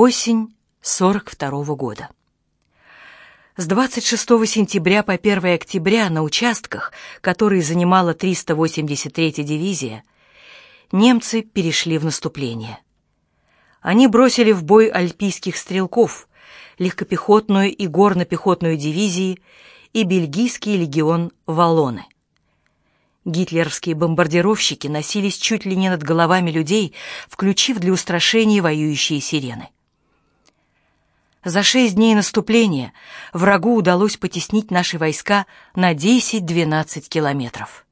Осень 42 -го года. С 26 сентября по 1 октября на участках, которые занимала 383-я дивизия, немцы перешли в наступление. Они бросили в бой альпийских стрелков, легкопехотную и горно-пехотную дивизии и бельгийский легион «Валлоны». Гитлеровские бомбардировщики носились чуть ли не над головами людей, включив для устрашения воюющие сирены. За шесть дней наступления врагу удалось потеснить наши войска на 10-12 километров.